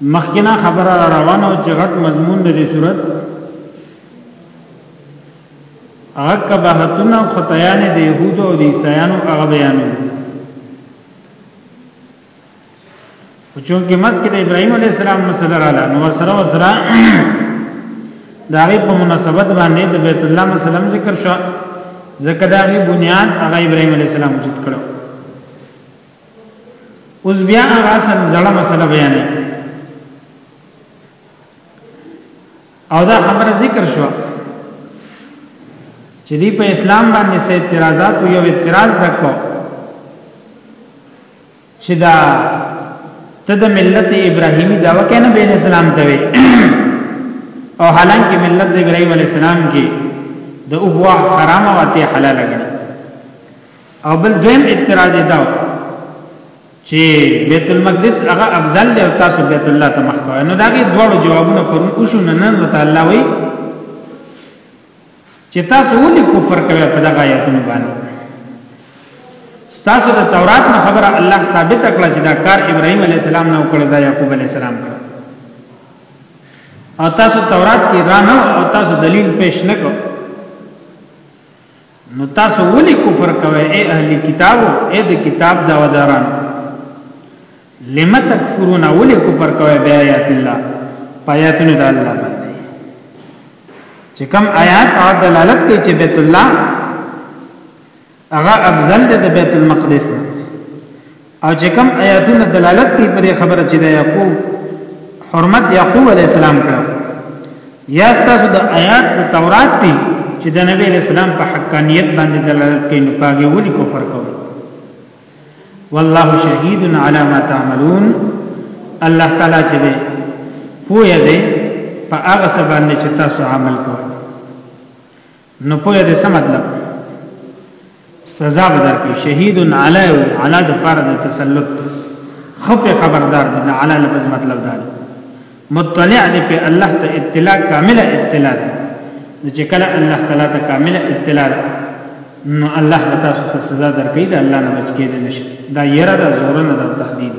مخکنا خبره را روانه او چې غټ مضمون د دې صورت هغه کباحتونه او خطایانه د يهودو او د عیسایانو هغه بیانو چونکه مس کې د ابراهيم عليه السلام مسله رااله نو سره سره دا غي په مناسبت باندې د بیت الله مسله ذکر شو ځکه دا غي بنیاد هغه ابراهيم عليه السلام وجود کړو اوس بیا هغه سره زړه مسله بیانې او دا خبره ذکر شو چې دی په اسلام باندې سه اعتراضات او یو اعتراض وکړو چې دا ته د ملت ابراهیمی داوا کنه بین اسلام ته وي او حالانکه ملت ابراهیم علی السلام کې د اوغوا حرام او ته حلال غني او بل دویم اعتراض دا و چې بیت المقدس هغه افضل دی او تاسو بیت الله ته مخ کوئ نو دا غي دوه جوابونه پرون اوسو نه نن تعالی وی چې تاسو ولې کفر کوئ په دغه آیتونو باندې تاسو د تورات نه خبره الله ثابت کړه چې دا کار ابراهيم عليه السلام نه وکړ دا يعقوب عليه السلام کړ او تاسو تورات کې رانه او تاسو دلیل پیش نکړ نو تاسو ولی کفر کوئ اے اهل کتاب اے د کتاب دا وداران لم تکفرون ولی کفر کوئ بیا آیات الله پایاتونو د الله باندې چې کوم آیات او دلالت کوي چې بیت الله هغه افضل دی د بیت المقدس نه او چې کوم آیاتونه دلالت کوي پر خبره چې د یعقوب حرمت یعقوب علی السلام کړو یا تاسو د آیات د تورات دي چې د نبی علی السلام په حقانیت باندې دلالت کوي نو پاګه ولي کفر کوي والله شهید علی ما تعملون الله تعالی چې دی پوهه دی په هغه سبا باندې چې تاسو عمل کوئ نو پوهه دې څه مطلب سزا به درکړي شهید علی او علی د پاره د تسلط خپه خبردار دي د علی لفظ مطلب دا مطلع دې په الله ته اطلاع کامله اطلاع ده چې کله الله تعالی ته کامله اطلاع ده نو الله به تاسو ته سزا درکړي دا الله نه بچ کېدل نشي دا یره دا زور نه دا تهدید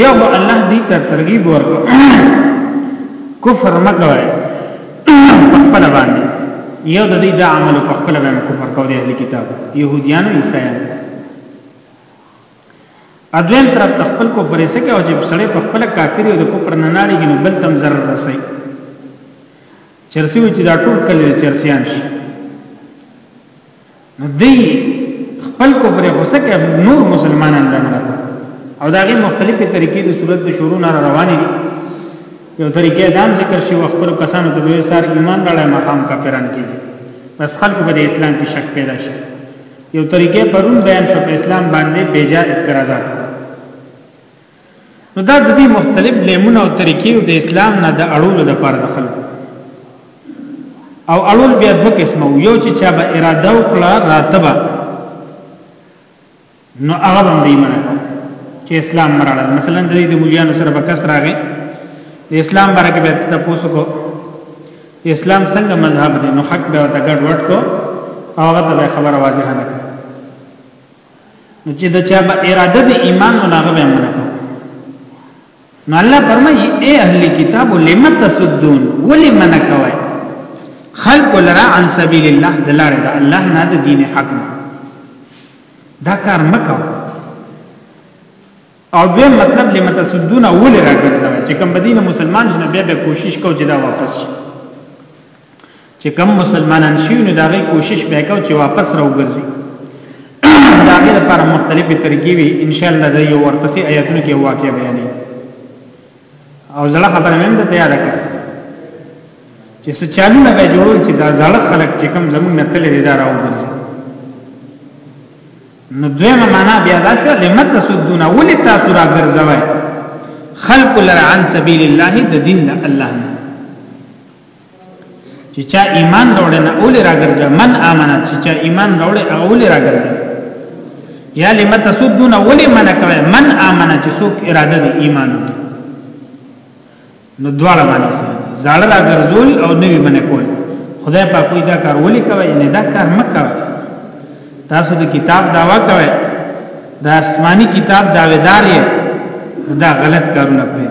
یا خو الله دې ته ترغیب ورکړي کفر مکوي په خپل باندې یو د دې د عمل په خپل باندې کفر کوي اهل کتاب يهوديان او عیسایان اذن تر خپل کو فرېسه کې او چې سړی په خپل کافر او د کفر نه ناري نو بل تم ضرر رسي چرسی و چې دا ټول کله چرسیان شي نو دی خپل کفر غوسه کې نور مسلمانان لمنه او داغه مختلفه طریقې د صورت د شروع نه روانې دي یو طریقې دام ذکر شي خپل کسانو ته به سار ایمان راړې مقام کا پیران کیږي بس خلکو به اسلام کې شک پیدا شي یو طریقې پرون بیان شو په اسلام باندې بیجا اعتراضات نو دا د دې مختلف لیمونه او طریقې د اسلام نه د اړولو لپاره د خلکو او اړول بیا دوه قسمه یو چې چا به اراده وکړه راتبه نو هغه باندې منه چې اسلام مراله مثلا د دې مليانو سره به کس راغی د اسلام باره کې به تاسو کو اسلام څنګه مذهب دی نو حق به وتا ګډ وډ کو او هغه ته خبره واضحه نه نو چې د چا په اراده د ایمان منغه به عمل کو نو الله فرمایي اے اهل کتاب لم تسدون ولمن کوي خلق لرا عن سبیل الله دلاره د الله نه د دین حق دا کار مکو او به مطلب لم تسدون اول راګرځوي چې کوم بدینه مسلمان شنه بیا به کوشش کو چې دا واپس شي چې کم مسلمانان شي نو دا غي کوشش وکاو چې واپس راوګرځي دا غي لپاره مختلفې طریقې وي ان شاء الله دا یو ورپسې آیاتونو کې واقع بیانې او زړه خبره مې ده تیار کړ چې سچالو نه به جوړول چې دا زړه خلک چې کم زمون نه تل دې دا راوګرځي نو دویمه معنا بیا دا شو لمت تسدون ولې تاسو راګرځوي خلق لرعن سبیل الله د دین الله نه چې چا ایمان راوړ نه اول راګرځي من امنه چې چا ایمان راوړ اول راګرځي یا لم تسدون ولی من کوي من امنه چې څوک اراده دي ایمان نو دواړه باندې سي زړه راګرځول او نوی من کول خدای په کوئی دا کار ولی کوي نه دا کار مکه تاسو د کتاب داوا کوي د آسماني کتاب داویدار یې دا غلط کارونه کوي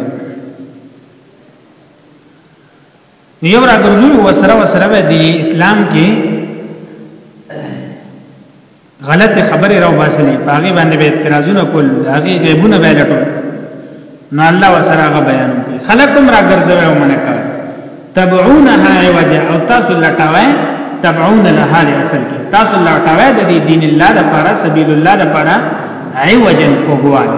نو یو راګرځول وسره وسره به دی اسلام کې غلط خبره راو باسلې پاګې باندې به اعتراضونه کول هغه غیبونه به لټول نو الله وسره هغه بیان کوي خلقم راګرځوي او منه کوي تبعونها وجه او تاسو لټاوي تبعون لها اصل کې تاسو لټاوي د دین الله لپاره سبیل الله لپاره ای وجن کوګوال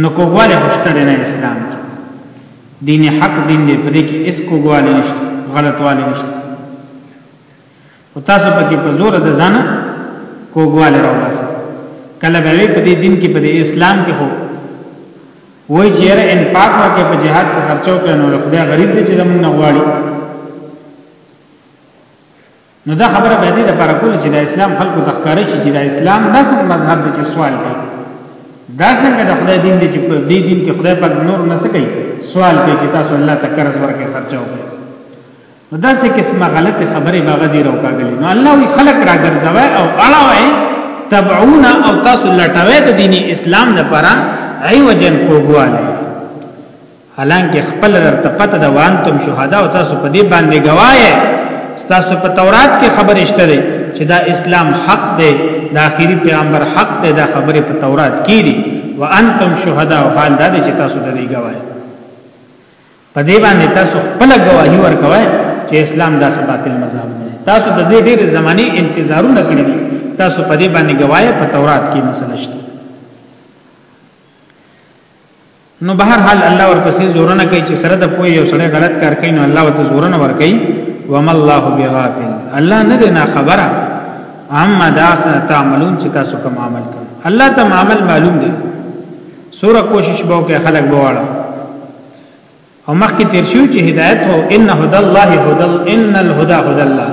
نو کوواله هشته نه اسلام کې دین حق دین دې پرې کې اس کوواله نشته غلطواله نشته او تاسو پکې په زور د ځانه کوواله راوړاسه کله به په دې دین کې په دې اسلام کې خو وای چیرې ان پاک ورکه په جهاد کې خرچو کړي نو خدای غریب دې چې زمونږ نه غواړي نو دا خبره به دې لپاره کول چې د اسلام خلکو تخکاره شي چې د اسلام داسې مذهب دی چې سوال کوي دا څنګه د خدای دین دی چې په دې دین کې خدای پاک نور نه سکی سوال کوي چې تاسو الله ته قرض ورکړي خرچاو کوي نو دا څه قسمه غلطه خبره باغ دی راوکاګلی نو الله وی خلق را ګرځوي او اړوي تبعون او تاسو لټوي د دین اسلام لپاره ایوجن کوګواله حالانکه خپل درته پته ده وانتم شهدا او تاسو په دې باندې گواهه تاسو په تورات کې خبر اشته ده چې دا اسلام حق ده د اخیری پیغمبر حق ده دا خبره په تورات کې دي وانتم شهدا او حال دا چې تاسو د دې گواهه په دې باندې تاسو خپل گواهی ورکوي چې اسلام دا سباتل مذهب دی تاسو د دې ډېر زماني انتظارونه کړی دي تاسو په دې باندې گواهی په تورات کې مسله شته نو بهر حال الله ورپسې زورنه کوي چې سره د پوي یو سره غلط کار کوي نو الله ورته زورنه ور کوي وما الله بغافل الله نه دی نه خبره اما داس تعملون چې تاسو کوم عمل کوي الله ته عمل معلوم دی سوره کوشش به کې خلق بواړه او مخکې تیر شو چې هدایت هو ان هدى الله هدى ان الهدى هدى الله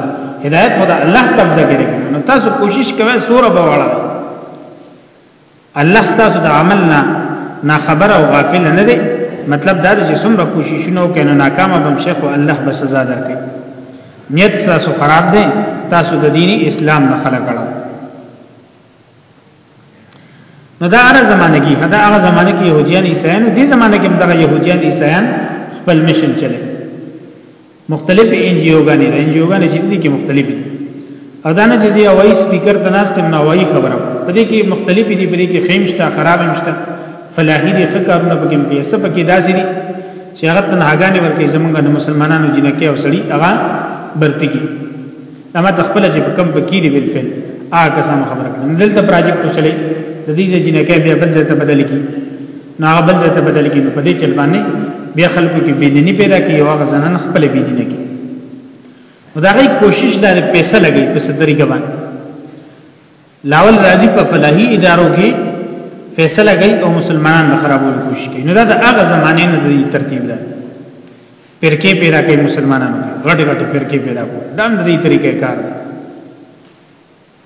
هدایت هدى الله قبضه کوي نو تاسو کوشش کوئ سوره بواړه الله ستاسو د عمل نه نا خبر او غافل نه دی مطلب دا چې څومره کوششونه وکړي نو ناکام بم شیخ او الله به سزا درکړي نیت تاسو خراب دی تاسو د دین اسلام نه خلق کړو نو دا هغه زمانه کې دا هغه زمانه کې يهوديان عيسایان دي زمانه کې دغه يهوديان عيسایان خپل مشن چلے مختلفې ان جی او غانې ان جی او غانې چې دي کې مختلفې اذان چې زی اوای سپیکر ته ناس تم نوای خبره په دې کې مختلفې دي په دې کې خیمشته خراب مشته فلاحي دي خکارونه پکې کې څه پکې داسې دي چې هغه تنهاګانې ورکې زمونږ د مسلمانانو جنکه او سړي هغه برتګي دا ما تخپل چې په کم پکې دی بالفعل آګه سم خبره کړم دلته پروجیکټ چلی د دې جنکه بیا بل ځای ته بدل کی نو هغه بل ځای ته بدل کی نو په دې چل باندې بیا خلکو کې بيدینی پیدا کی او هغه زنان خپل بيدینه کی مداغی کوشش دا پیسې لګي په صدري ګبان لاول راضی په فلاحي ادارو کې فیصله کوي او مسلمانان خرابول کوشش کوي نو دا د هغه زمانه نه دی ترتیب ده پرکې پیدا کوي مسلمانانو غټ غټ پرکې پیدا کوي دا د دې طریقې کار دی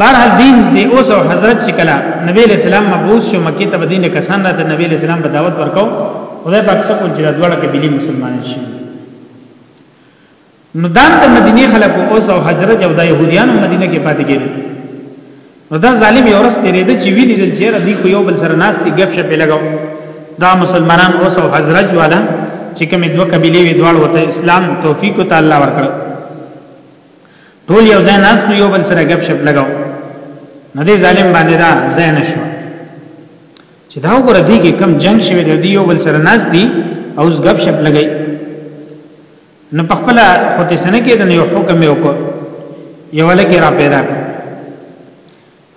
بهرحال دین دی اوس او حضرت چې کله نبی علیہ السلام مبعوث شو مکه ته دین کسان راته نبی علیہ السلام په دعوت ورکاو خدای پاک څخه چې د دوړه کې بلی مسلمانان شي نو دان د مدینه خلکو اوس او حضرت او د يهوديانو مدینه کې پاتې کېږي نو دا ظالم یو ورځ تیرې د چې ویلې د چیرې دی کو یو بل سره ناس دی غف شپ لګاو دا مسلمانان اوس او حضرت والا چې کوم دوه قبيله وی دوړ وته اسلام توفیق تعالی ورکړ ټول یو ځای ناس نو یو بل سره غب شپ لگاو نو دې ظالم باندې دا ځای نشو چې دا وګوره دې کې کم جنگ شوی دی یو بل سره ناس دی او اوس غب شپ لګی نو په خپل خو دې سنه کې د یو حکم یو کو یو لګي را پیدا کړ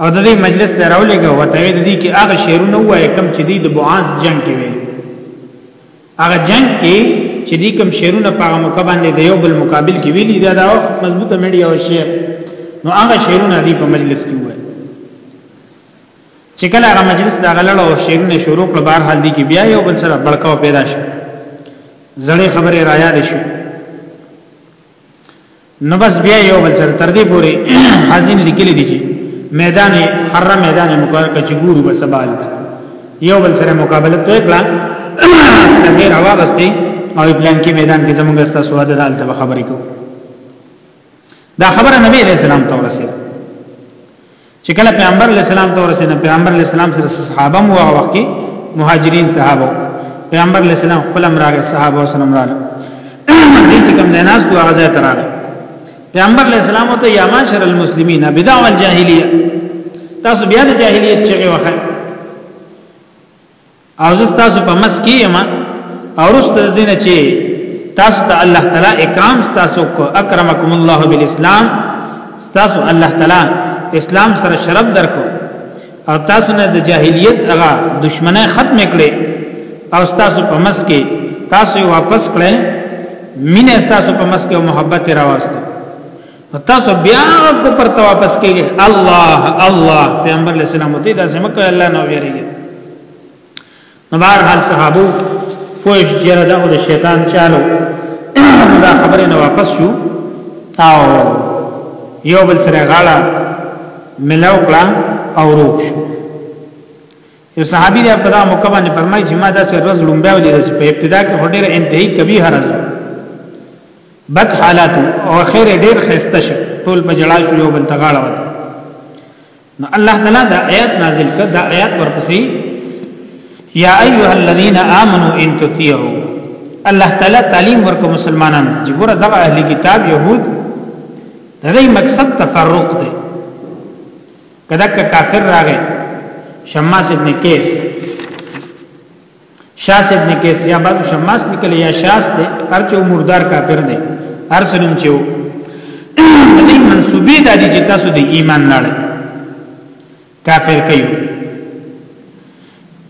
او د دې مجلس ته راولېګو وته د دې کې هغه شعرونه وایي کم چې د بوعاز جنگ کې وي هغه جنگ کې چې دې کم شعرونه په موقع باندې د یو بل مقابل کې ویلي دا د وخت مضبوطه میډیا او شعر نو هغه شعرونه دې په مجلس کې وایي چې کله هغه مجلس دا غلړ او شعرونه شروع کړ بهر حال دي کې بیا یو بل سره بلکاو پیدا شو زړې خبره را یاد شو نو بس بیا یو بل سره تر دې پوري حزین لیکل دي چې میدان حر میدان مقرر کچ ګورو بس سبال ده یو بل سره مقابله ته کړه تغیر هوا غستې او پلان کې میدان کې زموږ ستا سواد ده حالت خبرې کو دا خبره نبی رسول الله تورسه چې کله پیغمبر علی السلام ته ورسېد پیغمبر علی السلام سره صحابه مو هغه وخت کې مهاجرین صحابه پیغمبر علی السلام خپل امراغه صحابه سره امراغه دې چې کوم جناز کو هغه ځای تراغه پیغمبر علی السلام ته یا معاشر المسلمین بدع والجاهلیه تاسو بیا د جاهلیت چغه وخه او زه تاسو په مس کې یم او رست دین چې تاسو ته الله تعالی اکرام تاسو کو اکرمکم الله بالاسلام تاسو الله تعالی اسلام سره شرف درکو او تاسو نه د جاهلیت هغه دشمنه ختم کړي او تاسو په مس کې تاسو واپس کړئ مینه تاسو په مس کې محبت راوستو تاسو بیا کو پر تو واپس کیږي الله الله پیغمبر علیہ السلام دې دا سم کوي الله نو ویریږي نو بهر حال صحابو کوش جره دا د شیطان چالو دا خبره نه واپس شو او یو بل سره غاړه ملاو کړه او روښ یو صحابي د په دا موقع باندې فرمایي چې ما داسې ورځ لومبه ولیدل چې په ابتدا کې هډیر انتهایی کبیه ورځ بد حالات او خیر ډیر خسته شو ټول په جړا شو یو بل تغاړه وته نو الله تعالی دا آیات نازل کړ دا آیات ورپسې یا ایها الذین آمنو ان تطیعوا الله تعالی تعلیم ورکو مسلمانانو چې ګوره دا اهلی کتاب يهود د دې مقصد تفرق دی کدک کافر راغې شماس ابن کیس شاس ابن کیس یا بعض شماس لیکل یا شاس ته ارچو مردار کافر دی ارسلم چې و دې منسوبې د دې چې تاسو د ایمان نه کافر کوي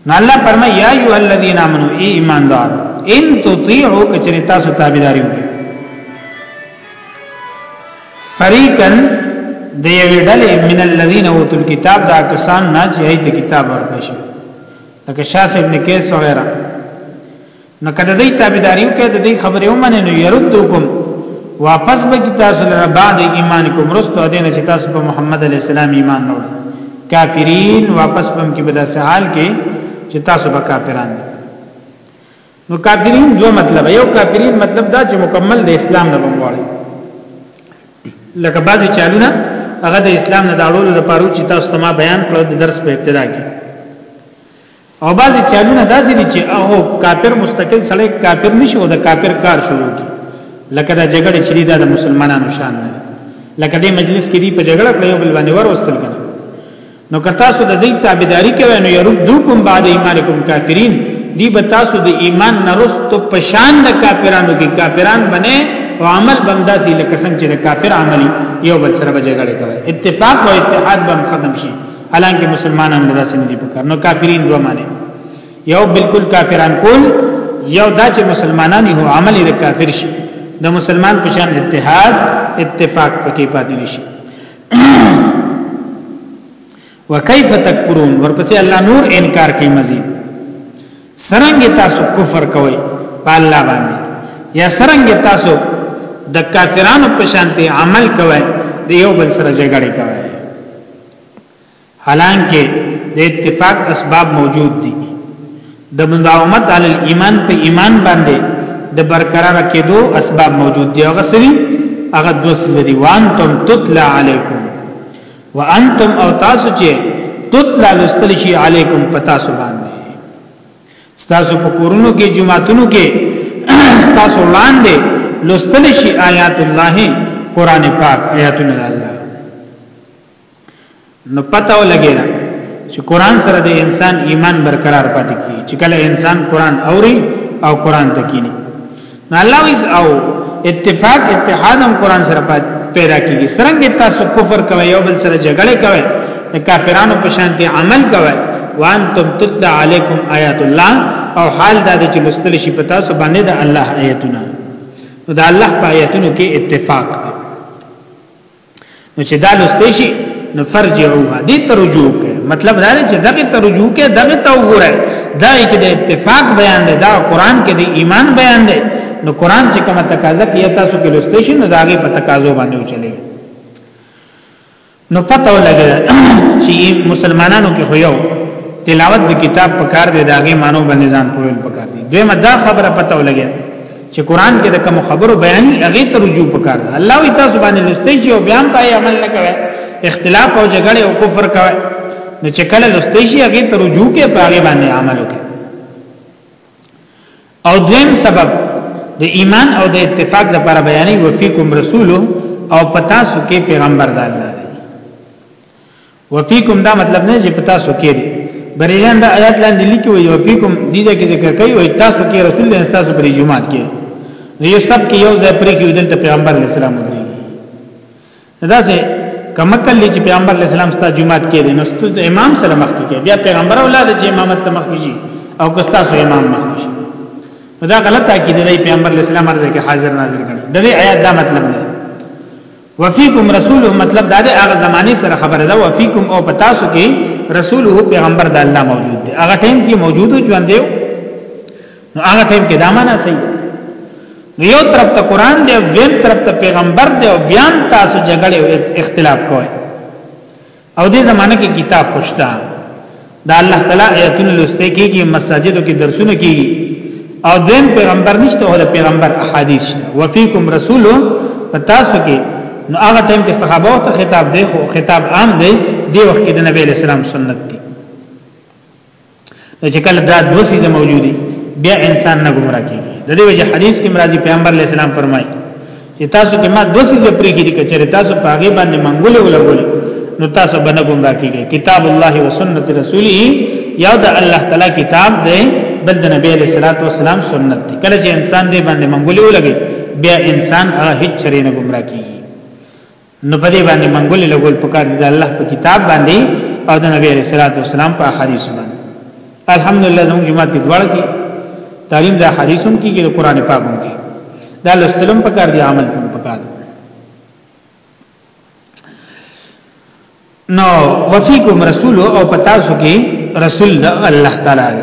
نو الله فرمای یا ایو الذین امنو ای ایماندار ان تطیعوا کچری تاسو تابعداري وکړي فریقن د یوې ډلې من الذین اوتل کتاب دا کسان نه چې ایت کتاب ورکړي لکه شاه ابن کیس وغیرہ نو کده دې تابعداري وکړه د دې خبرې ومنه نو يردوکم واپس به کی تاسو لره بعد ایمان کوم رستو دینه چې تاسو په محمد علی السلام ایمان نه کافرین واپس بم کې بدا سحال کې چې تاسو به کافران نو کافرین دو مطلب یو کافرین مطلب دا چې مکمل د اسلام نه بمواړي لکه بعضی چالونه هغه د اسلام نه داړو لپاره چې تاسو ته ما بیان کړو د درس په ابتدا کې او بعضی چالونه داسې دي چې هغه کافر مستقل سړی کافر نشي او د کافر کار شروع کی لکه دا جګړه چې دا د مسلمانانو شان نه لکه دې مجلس کې دی په جګړه کې یو بل باندې ور وستل کنه نو که تاسو د دې تابعداري کوئ نو يردوکم بعد ایمانکم کافرین دی به تاسو د ایمان نرستو پشان د کافرانو کې کافران بنئ او عمل بمداسي لکه څنګه چې د کافر عملي یو بل سره به جګړه کوي اتفاق او اتحاد بم ختم شي حالانکه مسلمانان له داسې نه دي پکار نو کافرین دوه معنی یو بالکل کافران کول یو دا چې مسلمانان یو عمل یې کافر شي د مسلمان په شان اتحاد اتفاق پکې پاتې نشي وکيف تکفرون ورپسې الله نور انکار کوي مزید سرنګ تاسو کفر کوي په الله باندې یا سرنګ تاسو د کافرانو په شانتي عمل کوي د یو بل سره جګړه کوي حالانکه د اتفاق اسباب موجود دي د مداومت علی الايمان په ایمان باندې د برقرار کېدو اسباب موجود دي هغه سری هغه دوه سری وانتم تطلع علیکم وانتم او تاسو چې تطلع لستل شي علیکم پتا سو باندې تاسو په کورونو کې جمعاتونو کې تاسو وړاندې لستل شي آیات الله قران پاک آیاتونه الله نو پته ولګی دا چې قران سره د انسان ایمان برقرار پاتې کی چې کله انسان قران اوري او قران ته کینی نو الله ویز او اتفاق اتحاد هم قران سره پیدا کیږي څنګه تاسو کفر کوي یو بل سره جګړه کوي د کافرانو په شان دي عمل کوي وانتم تتلى عليكم آیات الله او حال دا چې مستل شي پتا سو باندې د الله آیتونه نو د الله په آیتونو کې اتفاق نو چې دا لسته شي نو فرجعوها دې ترجو کې مطلب دا دی چې دغه ترجو کې دغه ته وګوره دا کې د اتفاق بیان دی دا قران کې د ایمان بیان دی نو قران چې کومه تقاضا کوي تاسو کې لسته شي نو داغه په تقاضو باندې وچلې نو پته ولګی چې مسلمانانو کې خو یو تلاوت د کتاب په کار دی داغه مانو باندې ځان پوهل پکار دی دوی مدا خبره پته ولګی چې قران کې د کوم خبرو بیان هغه ته رجوع وکړ الله وی تاسو باندې لستې چې او بیان پای عمل نه کوي اختلاف او جګړه او کفر کوي نو چې کله لستې شي هغه ته رجوع کې پاګې باندې عمل وکړي او دویم سبب د ایمان او د اتفاق لپاره بیانې وفیکم رسول او پتا سو کې پیغمبر د الله وفیکم دا مطلب نه چې پتا سو کې دي بریان دا آیات لاندې لیکي وي وفیکم دې ځکه ذکر کوي او تاسو کې رسول الله تاسو پرې جمعات کې نو یو سب کې یو ځای پرې کې دلته پیغمبر اسلام دی دا سه کمکل چې پیغمبر اسلام ستا جمعات کې دي نو ست امام سره مخ کې بیا پیغمبر اولاد چې امامت ته مخ کیږي او کستا سو امام مخ کیږي دا غلط عقیده دی پیغمبر اسلام ارزه کې حاضر ناظر کړي د دې آیات دا مطلب دی وفيکم رسوله مطلب دا دی هغه زمانه سره خبره ده وفيکم او پتاسو کې رسوله پیغمبر د الله موجود دی هغه ټیم کې موجود ژوند دی نو هغه ټیم کې دا معنا صحیح یو طرف ته قران دی او بل طرف ته پیغمبر دی او بیان تاسو جګړه او اختلاف کوئ او دې زمانه کې کتاب خوشتا دا الله تعالی آیاتونه لسته کېږي مساجدو کې درسونه کېږي او دین پیغمبر نشته او د پیغمبر احادیث شته وفیکم رسول پتاسو کې نو هغه ټیم کې صحابه ته خطاب دی خو خطاب عام دی دی وخت کې د نبی اسلام سنت دی نو چې کله دا دوه سیزه موجودي بیا انسان نه گمراه کیږي د دې وجه حدیث کې مرضی پیغمبر علی السلام فرمایي چې تاسو کې ما دوه سیزه پرې کیږي کچره تاسو په هغه باندې منګولې ولګول نو تاسو باندې گمراه کیږي کتاب الله او سنت رسوله یا د الله تعالی کتاب دی بل د نبی علیہ الصلوۃ والسلام سنت دی کله چې انسان دې باندې منګولې ولګي بیا انسان هغه هیڅ چرې نه گمراه کیږي نو په دې باندې منګولې لګول پکار دي د الله په کتاب باندې او د نبی رسول الله والسلام په حدیث باندې الحمدلله زموږ جماعت کې دواړه دي تعلیم د حدیثونو کې د قران پاک هم کې دا لستلم پکار دي عمل هم پکار دي نو وفیکم رسول او پتا سو کې رسول الله تعالی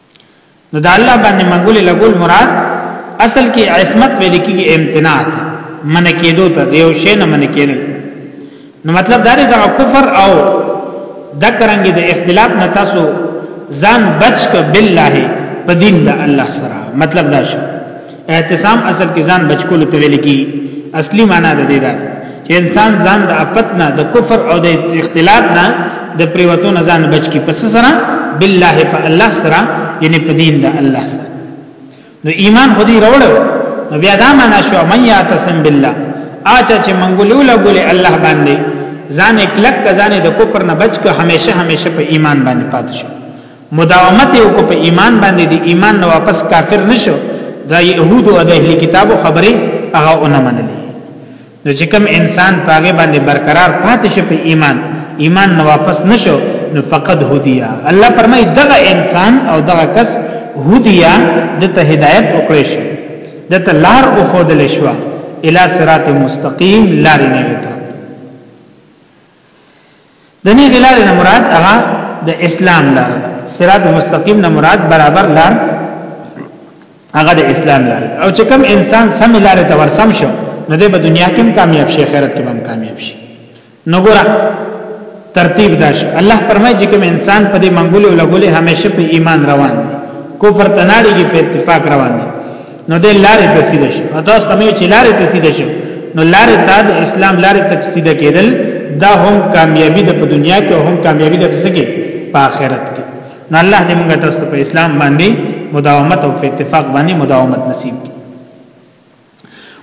نو د الله باندې منګول لګول مراد اصل کې عصمت ویل کېږي امتناع ته من کېدو ته دیو شی نه من کېدل نو مطلب دا دی دا کفر او د کرنګ د اختلاف نه تاسو ځان بچ ک بالله په دین د الله سره مطلب دا شو اعتصام اصل کې ځان بچکول ته ویل کی اصلي معنا د دې ده چې انسان ځان د افت نه د کفر او د اختلاط نه د پریوتو نه ځان بچ کی پس سره بالله په الله سره یعنی په دین د الله سره نو ایمان خودي راوړو نو بیا دا معنا شو من یاتسم بالله اچا چې منګولو لګولې الله باندې ځان کلک ځان د کفر نه بچ کو همیشه همیشه په ایمان باندې پاتې شو مداومت یو کو په ایمان باندې دی ایمان نه واپس کافر نشو دا يهود او د اهل کتابو خبره هغه اونې منلې نو چې کوم انسان پاګه باندې برقرار پاتې شي په ایمان ایمان نه واپس نشو نو فقط هدیه الله فرمای دغه انسان او دغه کس هدیه د ته هدایت وکړي شي د ته لار او خودل شو الی صراط مستقیم لار نه وته د نیغې لارې نه مراد هغه د اسلام لار ده صراط مستقیم نه مراد برابر لار هغه د اسلام لار او چې کوم انسان سم لار ته ورسم شو نو د دنیا کې کامیاب شي آخرت کې هم کامیاب شي نو ګوره ترتیب داش الله فرمایي چې کوم انسان په دې منګولې او لګولې همیشه په ایمان روان کفر تناړي کې په اتفاق روان دي نو د لارې ته سیده شي او تاسو ته چې لارې ته سیده شي نو لارې ته د اسلام لارې ته سیده کېدل دا هم کامیابی ده په دنیا کې او هم کامیابی ده پسکه په آخرت کې نو الله دې موږ تاسو په اسلام باندې مداومت او په اتفاق باندې مداومت نصیب کړي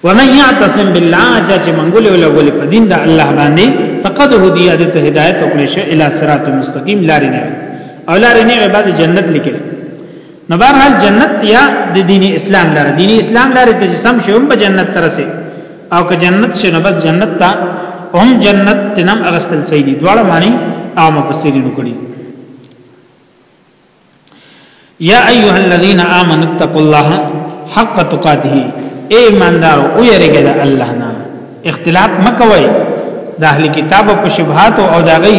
ومن يعتصم بالله چې منګول ولا ولي په دین د الله باندې فقد هدي د هدایت او کله شي الی صراط مستقیم لارې نه او لارې نه به جنت لیکل نو بهرحال جنت یا د دین اسلام لاره دین اسلام لاره ته سم شي هم به جنت ترسه او که جنت شي نو بس جنت ته هم جنت تنم اغستل سي دي دواړه معنی او مفسرین کړي یا ایها الذین آمنوا اتقوا الله حق تقاته اے ایماندار او یریګه د الله نه اختلاف مکوئ د اهل کتاب په شبهات او داغي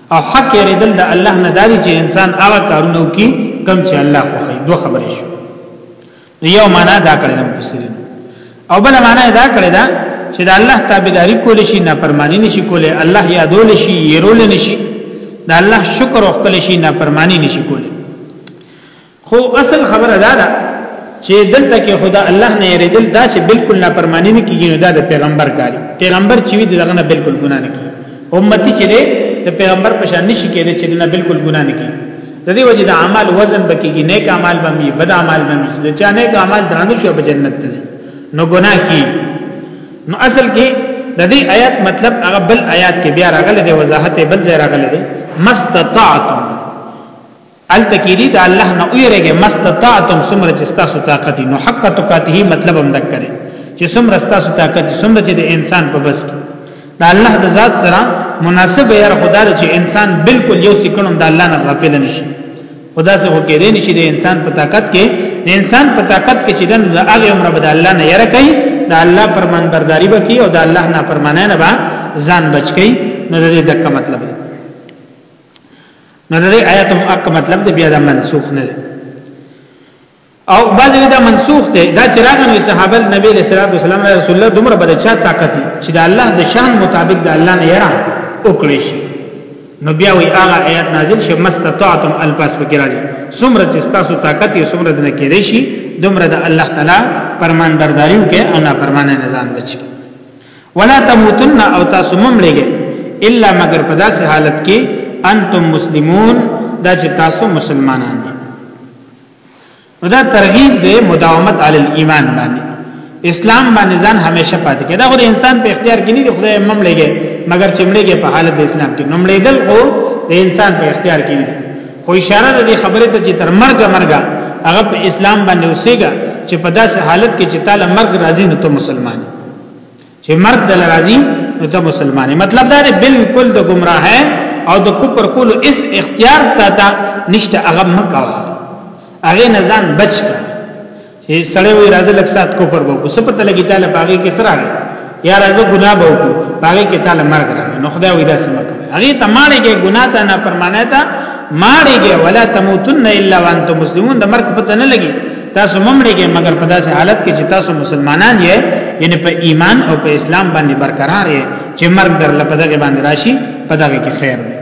او حق یریدل د الله نه داري چې انسان هغه کارونه وکړي کم چې الله خوښي دوه خبرې شو یو معنا دا کړل مفسرین او بل معنا دا کړل دا چې د الله تابعداري کول شي نه پرمانی نشي کولای الله یادول شي يرول نشي د الله شکر او خپل شي نه پرمانی نشي کولای خو اصل خبره دا ده چې دلته کې خدا الله نه یریدل دا چې بالکل نافرمانی نه کیږي نو دا د پیغمبر کاری پیغمبر چې وی دغه نه بالکل ګناه نه کوي امتی چې دی د پیغمبر په شان نشي کېدی چې نه بالکل ګناه نه کوي د دې وجه د اعمال وزن بکیږي نیک اعمال باندې بد اعمال باندې چې چا نیک اعمال درانه شو په جنت ته نو ګناه کی نو اصل کې د دې آیات مطلب هغه بل آیات کې بیا راغله د وضاحت بل ځای راغله مستطاعتم التکیری د الله نه ویریږي مستطاعتم سمره چې تاسو طاقت نو حق تقاته مطلب هم دکره چې سمره تاسو طاقت سمره چې د انسان په بس کې د الله د ذات سره مناسب یې خدای چې انسان بالکل یو سکندوم د الله نه غافل نشي خدا سره هو کې دې نشي د انسان په طاقت کې د انسان په طاقت کې چې د هغه عمر بد الله نه یره کوي د الله فرمان برداری وکي او د الله نه فرمانه نه با ځان بچ کی نو دې دک مطلب دی نو د دې آیات هم اک مطلب د بیا د منسوخ نه دی او بعضی دا منسوخ دی دا چې راغلی صحابه نبی له سلام والسلام رسول الله دومره بده چا طاقت چې د الله د شان مطابق د الله نه یرا وکړي شي نو بیا وی هغه آیات نازل شي مستطاعتم الباس پکې راځي څومره چې تاسو طاقت یې څومره نه کېدې شي دومره د الله تعالی پرمان برداریو کې او نه پرمانه نظام بچي ولا تموتن او تاسو مم لګي الا مگر په داسې حالت کې انتم مسلمون دا چې تاسو مسلمانان دي نو دا ترغیب دی مداومت علی الايمان باندې اسلام باندې ځان همیشه پاتې کړي دا غو انسان په اختیار کې نه دی خدای مم لګي مگر چې مړېږي په حالت د اسلام کې نو مړېدل خو د انسان په اختیار کې نه خو اشاره د دې خبرې ته چې تر مرګ مرګ هغه په اسلام باندې اوسېګا چې په داسې حالت کې چې تعالی مرګ راځي نو ته مسلمان چې مرګ دل راځي نو ته مسلمانې مطلب دا دی بالکل د گمراه او د کفر کولو اس اختیار تا ته نشته هغه مکوا هغه نزان بچ کا چې سړی وي راځي لک سات کفر وو څه پته لګی تعالی باغې کې سره یا راځي ګناه به وو باغې کې تعالی مرګ راځي نو خدای وي دا سم کوي هغه ته ماړې کې ګناه ته نه پرمانه تا ماړې کې ولا تموتن الا وانتم مسلمون د مرګ پته نه لګي تاسو ممړیږئ مګر په داسې حالت کې چې تاسو مسلمانان یې یعنی په ایمان او په اسلام باندې برقرار یې چې مرګ در لپدغه باندې راشي پدغه کې خیر دی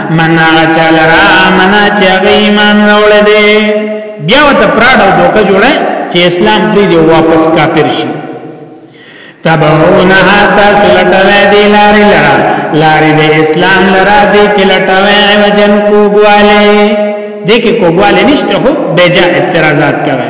من هغه چا لرا منا چې هغه ایمان راوړ دی بیا وته پراډ او دوکه جوړه چې اسلام پری دی واپس کافر شي تبعونه تاسو لټوي دی لارې لرا لارې د اسلام لرا دی کې لټوي وجن کوګواله دې کې کوګواله نشته هو بجا اعتراضات کوي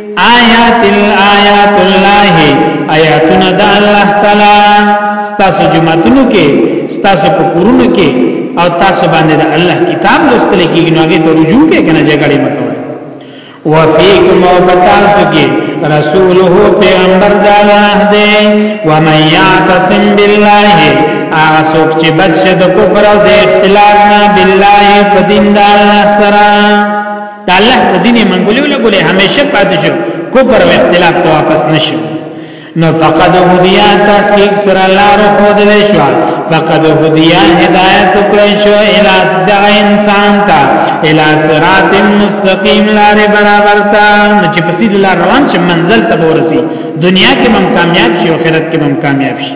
آیات الایات الله آیاتنا د الله تعالی ستاسو جمعتونو کې ستاسو په کورونو کې او تاسو باندې د الله کتاب لوستل کېږي نو هغه ته رجوع کې کنه جګړې مکو وفیکم او بتاسو کې رسوله پیغمبر د الله دی و من یعتصم بالله هغه څوک چې بچ د کفر او د اختلاف نه بالله په دین د الله سره دا الله په دین منګولې ولګولې همیشه پاتې شو کفر او اختلاف ته واپس نشو نو فقد هدیا تحقیق سره لار خود دې شو فقد هدیا هدایت کړی شو الی د انسان ته الی صراط مستقیم لار برابر ته چې په سید لار روان شي منزل ته ورسی دنیا کې هم کامیاب شي او آخرت کې هم کامیاب شي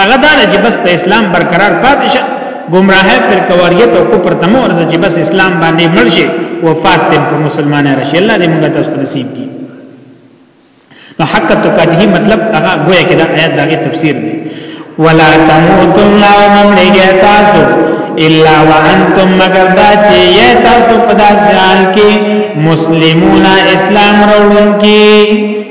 هغه دا چې بس په اسلام برقرار پاتې شه گمراهه فرقواریت او کفر تمو ارزه چې بس اسلام باندې مرشي وفات تم په مسلمانه راشي الله دې موږ تاسو نصیب کړي نو حق تقاته مطلب هغه گویا کې دا آیات دغه تفسیر دی ولا تموتن لا ممړیږي تاسو الا وانتم مگر دا چې یا تاسو په داسې حال کې مسلمون اسلام راوړونکي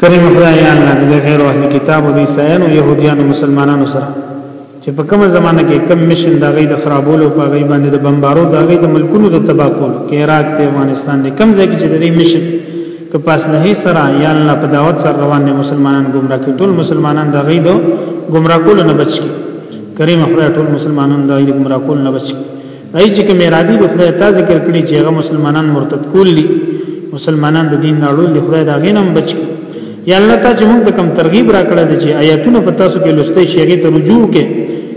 کریم خدای یا الله د غیر اهل کتاب او عیسایانو يهوديانو مسلمانانو سره چې په کومه زمانہ کې کم مشن د غي د خرابولو په غي باندې د بمبارو د غي د ملکونو د تباہ کولو کې عراق ته افغانستان دې کم ځای کې چې د دې مشن که پاس نه سره یا الله په دعوت سره روان دي مسلمانان گمراه کړي ټول مسلمانان د غي د گمراه کولو نه بچ کی کریم خدای ټول مسلمانان د غي د گمراه کولو نه بچ کی دای چې کوم ارادي د خدای ته ذکر کړي چې هغه مسلمانان مرتد کول دي مسلمانان د دین نړول دي خدای دا غینم بچ کی یا الله ته چې موږ ته کوم ترغیب راکړه دي چې آیاتونه په تاسو کې لسته شیږي ته رجوع کې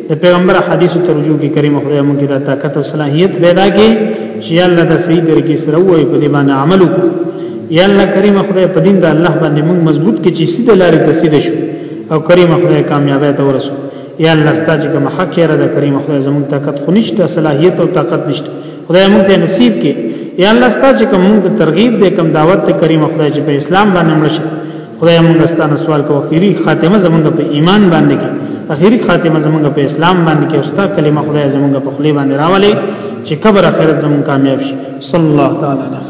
د پیغمبر حدیث ته رجوع کې کریم خدای موږ ته طاقت او صلاحیت پیدا کړي چې الله د صحیح طریقې سره وایي په دې باندې عمل وکړو یا الله کریم خدای په دین د الله باندې موږ مضبوط کې چې سیده لارې ته سیده شو او کریم خدای کامیابی ته ورسو یا الله ستا چې کوم حق یې رد کریم خدای زموږ طاقت خو نشته صلاحیت او طاقت نشته خدای موږ ته نصیب کې یا الله ستا چې کوم موږ ته ترغیب دې کوم دعوت ته کریم خدای چې په اسلام باندې مړ شي خدای موږ ستانه سوال کو اخیری خاتمه زموږ په ایمان باندې کې اخیری خاتمه زموږ په اسلام باندې کې اوستا کلمه خدای زموږ په خلی باندې راولې چې قبر اخرت زموږ کامیاب شي صلی الله تعالی علیه